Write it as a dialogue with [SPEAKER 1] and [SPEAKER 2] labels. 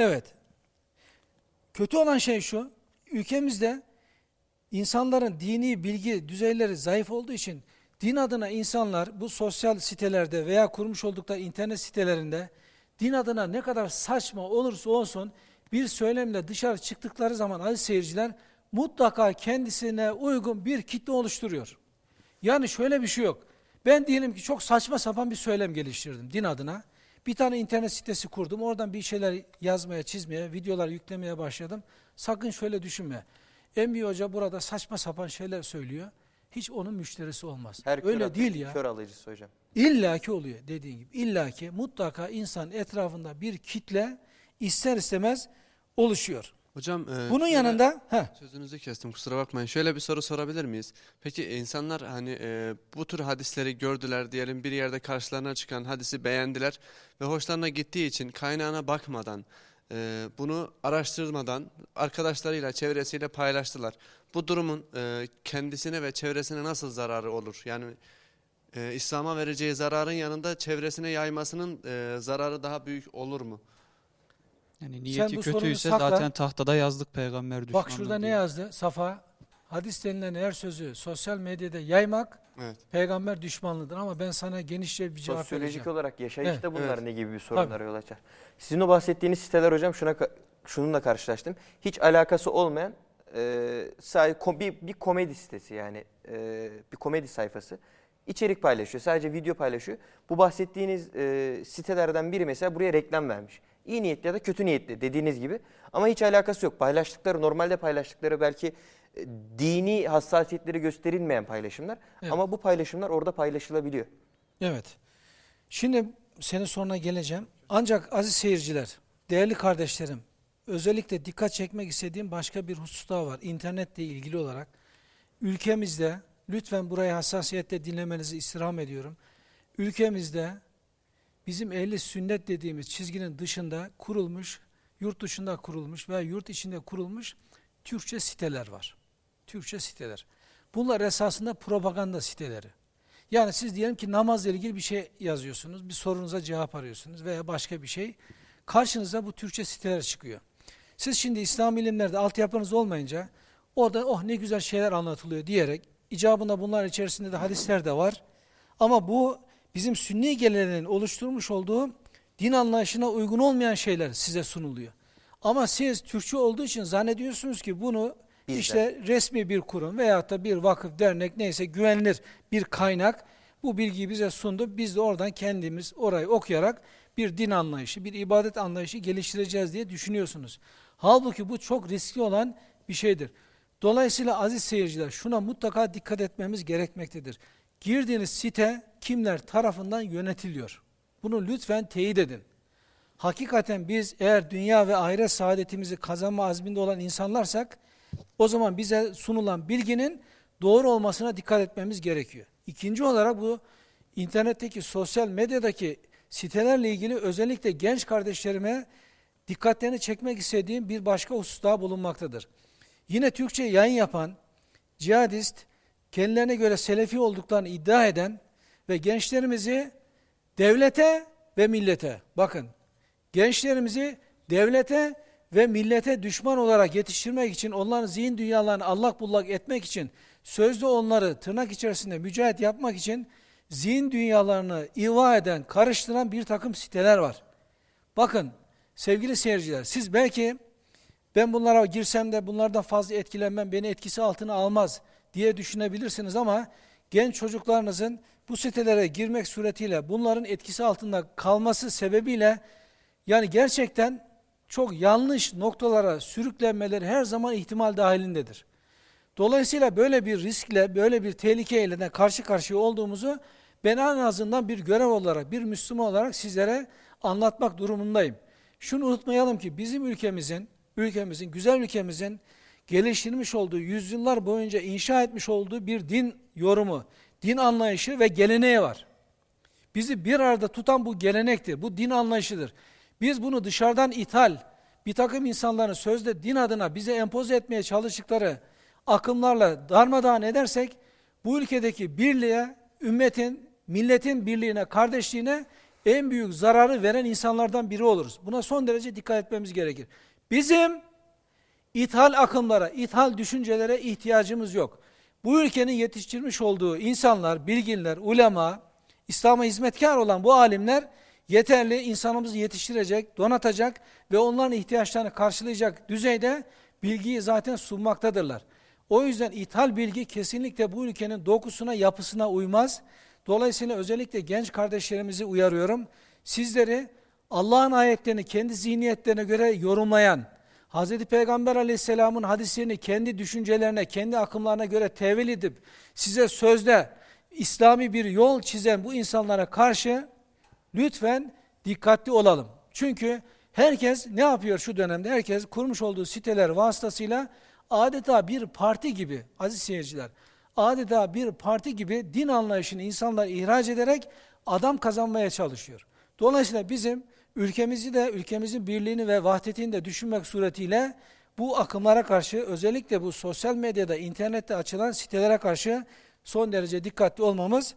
[SPEAKER 1] Evet. Kötü olan şey şu, ülkemizde insanların dini bilgi düzeyleri zayıf olduğu için din adına insanlar bu sosyal sitelerde veya kurmuş oldukları internet sitelerinde din adına ne kadar saçma olursa olsun bir söylemle dışarı çıktıkları zaman aziz seyirciler mutlaka kendisine uygun bir kitle oluşturuyor. Yani şöyle bir şey yok. Ben diyelim ki çok saçma sapan bir söylem geliştirdim din adına. Bir tane internet sitesi kurdum. Oradan bir şeyler yazmaya, çizmeye, videolar yüklemeye başladım. Sakın şöyle düşünme. Enbi Hoca burada saçma sapan şeyler söylüyor. Hiç onun müşterisi olmaz.
[SPEAKER 2] Her
[SPEAKER 1] Öyle
[SPEAKER 2] kör,
[SPEAKER 1] değil ya.
[SPEAKER 2] Kör alıcısı hocam.
[SPEAKER 1] İlla ki oluyor dediğin gibi. İlla ki mutlaka insan etrafında bir kitle ister istemez oluşuyor.
[SPEAKER 3] Hocam e,
[SPEAKER 1] Bunun
[SPEAKER 3] şöyle-
[SPEAKER 1] yanında heh,
[SPEAKER 3] Sözünüzü kestim kusura bakmayın. Şöyle bir soru sorabilir miyiz? Peki insanlar hani e, bu tür hadisleri gördüler diyelim bir yerde karşılarına çıkan hadisi beğendiler ve hoşlarına gittiği için kaynağına bakmadan e, bunu araştırmadan arkadaşlarıyla çevresiyle paylaştılar. Bu durumun e, kendisine ve çevresine nasıl zararı olur? Yani e, İslam'a vereceği zararın yanında çevresine yaymasının e, zararı daha büyük olur mu?
[SPEAKER 4] Yani niyeti
[SPEAKER 1] bu
[SPEAKER 4] kötüyse
[SPEAKER 1] sakla.
[SPEAKER 4] zaten tahtada yazdık peygamber düşmanlığı
[SPEAKER 1] bak şurada ne
[SPEAKER 4] diye.
[SPEAKER 1] yazdı? Safa, hadis denilen her sözü sosyal medyada yaymak
[SPEAKER 3] Evet.
[SPEAKER 1] peygamber düşmanlığıdır ama ben sana genişçe bir cevap
[SPEAKER 2] Sosyolojik
[SPEAKER 1] vereceğim.
[SPEAKER 2] olarak yaşayışta
[SPEAKER 1] Evet,
[SPEAKER 2] bunlar
[SPEAKER 3] evet.
[SPEAKER 2] ne gibi bir sorunlara yol açar? Sizin o bahsettiğiniz siteler hocam şuna şununla karşılaştım. Hiç alakası olmayan e, sadece kom- bir, bir komedi sitesi yani e, bir komedi sayfası. İçerik paylaşıyor. Sadece video paylaşıyor. Bu bahsettiğiniz e, sitelerden biri mesela buraya reklam vermiş. İyi niyetli ya da kötü niyetli dediğiniz gibi. Ama hiç alakası yok. Paylaştıkları normalde paylaştıkları belki e, dini hassasiyetleri gösterilmeyen paylaşımlar.
[SPEAKER 1] Evet.
[SPEAKER 2] Ama bu paylaşımlar orada paylaşılabiliyor.
[SPEAKER 1] Evet. Şimdi senin soruna geleceğim. Ancak aziz seyirciler, değerli kardeşlerim, özellikle dikkat çekmek istediğim başka bir husus daha var. İnternetle ilgili olarak. Ülkemizde, lütfen burayı hassasiyetle dinlemenizi istirham ediyorum. Ülkemizde bizim ehli sünnet dediğimiz çizginin dışında kurulmuş, yurt dışında kurulmuş veya yurt içinde kurulmuş Türkçe siteler var. Türkçe siteler. Bunlar esasında propaganda siteleri. Yani siz diyelim ki namazla ilgili bir şey yazıyorsunuz, bir sorunuza cevap arıyorsunuz veya başka bir şey. Karşınıza bu Türkçe siteler çıkıyor. Siz şimdi İslam ilimlerde altyapınız olmayınca orada oh ne güzel şeyler anlatılıyor diyerek icabında bunlar içerisinde de hadisler de var. Ama bu bizim sünni geleneğin oluşturmuş olduğu din anlayışına uygun olmayan şeyler size sunuluyor. Ama siz Türkçe olduğu için zannediyorsunuz ki bunu
[SPEAKER 2] Bizden.
[SPEAKER 1] işte resmi bir kurum veyahut da bir vakıf, dernek neyse güvenilir bir kaynak bu bilgiyi bize sundu. Biz de oradan kendimiz orayı okuyarak bir din anlayışı, bir ibadet anlayışı geliştireceğiz diye düşünüyorsunuz. Halbuki bu çok riskli olan bir şeydir. Dolayısıyla aziz seyirciler şuna mutlaka dikkat etmemiz gerekmektedir. Girdiğiniz site kimler tarafından yönetiliyor? Bunu lütfen teyit edin. Hakikaten biz eğer dünya ve ahiret saadetimizi kazanma azminde olan insanlarsak o zaman bize sunulan bilginin doğru olmasına dikkat etmemiz gerekiyor. İkinci olarak bu internetteki sosyal medyadaki sitelerle ilgili özellikle genç kardeşlerime dikkatlerini çekmek istediğim bir başka husus daha bulunmaktadır. Yine Türkçe yayın yapan, cihadist, kendilerine göre selefi olduklarını iddia eden ve gençlerimizi devlete ve millete, bakın gençlerimizi devlete ve millete düşman olarak yetiştirmek için, onların zihin dünyalarını allak bullak etmek için, sözde onları tırnak içerisinde mücahit yapmak için zihin dünyalarını iva eden, karıştıran bir takım siteler var. Bakın sevgili seyirciler, siz belki ben bunlara girsem de bunlardan fazla etkilenmem, beni etkisi altına almaz diye düşünebilirsiniz ama genç çocuklarınızın bu sitelere girmek suretiyle bunların etkisi altında kalması sebebiyle yani gerçekten çok yanlış noktalara sürüklenmeleri her zaman ihtimal dahilindedir. Dolayısıyla böyle bir riskle, böyle bir tehlikeyle de karşı karşıya olduğumuzu ben en azından bir görev olarak, bir Müslüman olarak sizlere anlatmak durumundayım. Şunu unutmayalım ki bizim ülkemizin, ülkemizin, güzel ülkemizin geliştirmiş olduğu, yüzyıllar boyunca inşa etmiş olduğu bir din yorumu, din anlayışı ve geleneği var. Bizi bir arada tutan bu gelenektir, bu din anlayışıdır. Biz bunu dışarıdan ithal, bir takım insanların sözde din adına bize empoze etmeye çalıştıkları akımlarla darmadağın edersek, bu ülkedeki birliğe, ümmetin, milletin birliğine, kardeşliğine en büyük zararı veren insanlardan biri oluruz. Buna son derece dikkat etmemiz gerekir. Bizim ithal akımlara, ithal düşüncelere ihtiyacımız yok. Bu ülkenin yetiştirmiş olduğu insanlar, bilginler, ulema, İslam'a hizmetkar olan bu alimler yeterli insanımızı yetiştirecek, donatacak ve onların ihtiyaçlarını karşılayacak düzeyde bilgiyi zaten sunmaktadırlar. O yüzden ithal bilgi kesinlikle bu ülkenin dokusuna, yapısına uymaz. Dolayısıyla özellikle genç kardeşlerimizi uyarıyorum. Sizleri Allah'ın ayetlerini kendi zihniyetlerine göre yorumlayan, Hz. Peygamber aleyhisselamın hadislerini kendi düşüncelerine, kendi akımlarına göre tevil edip size sözde İslami bir yol çizen bu insanlara karşı lütfen dikkatli olalım. Çünkü herkes ne yapıyor şu dönemde? Herkes kurmuş olduğu siteler vasıtasıyla adeta bir parti gibi aziz seyirciler, adeta bir parti gibi din anlayışını insanlar ihraç ederek adam kazanmaya çalışıyor. Dolayısıyla bizim ülkemizi de ülkemizin birliğini ve vahdetini de düşünmek suretiyle bu akımlara karşı özellikle bu sosyal medyada, internette açılan sitelere karşı son derece dikkatli olmamız